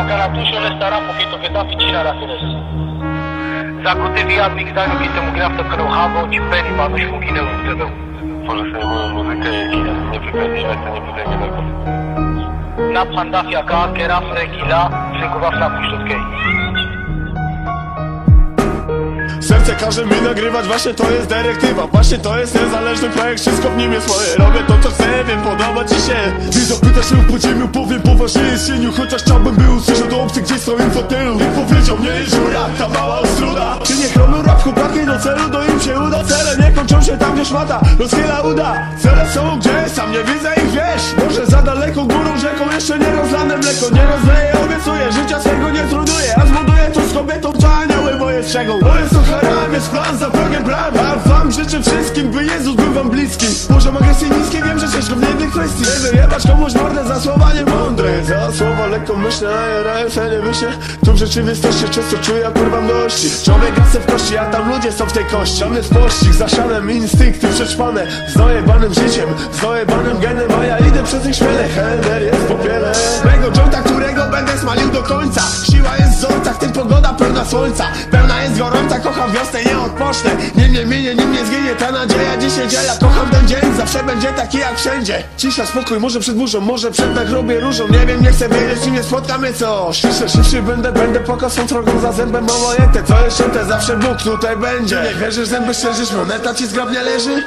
αγανακτούσεων αισθαρά που φύτω και τα φιτσίνα ραφίνες. Zakutywia nie Serce każe mi nagrywać, właśnie to jest dyrektywa Właśnie to jest niezależny projekt, wszystko w nim jest moje Robię to co chcę, wiem, podoba ci się Ty zapytasz się w podziemiu, powiem poważnie jest Chociaż chciałbym był swoim fotelu I powiedział mnie żura, ta mała ostruda. Czy nie chronu rap chłopaki do celu, do im się uda. Cele nie kończą się tam, gdzie szmata rozchyla uda. Cele są gdzie, sam nie widzę ich, wiesz. Może za daleko górą, rzeką, jeszcze nie rozlane mleko. Nie rozleję, obiecuję, życia swego nie truduję. A zbuduję to z kobietą, co anioły moje strzegą. To jest ochraniam, jest plan za Bogiem bram A wam życzę wszystkim, by Jezus wam bliski. Poziom agresji wiem, że ciężko w jednej kwestii. Nie wyjebać komuś mordę za słowa niemądre Za słowa lekko myślę, a ja raję nie myślę. Tu w rzeczywistości często czuję jak wam dości Człowiek gasę w kości, a tam ludzie są w tej kości. Tam jest pościg, zasianem, instynkty przećpane Z dojebanym życiem, z dojebanym genem A ja idę przez ich śmiele, Helder jest w popiele. Mego jointa, którego będę smalił do końca. Siła jest w wzorcach, tym pogoda pełna słońca gorąca, kocham wiosnę, nie odpocznę. Nie mnie minie, nim nie zginie ta nadzieja Dzisiaj dziela, kocham ten dzień, zawsze będzie taki jak wszędzie. Cisza, spokój, może przed burzą, może przed nagrobie różą. Nie wiem, nie chcę wiedzieć, nim nie spotkamy co Ciszę, szybszy będę, będę swą drogą za zębem Mało jęte, co jest święte, zawsze Bóg tutaj będzie. Nie wierzysz, zęby szczerzysz, moneta ci zgrabnie leży?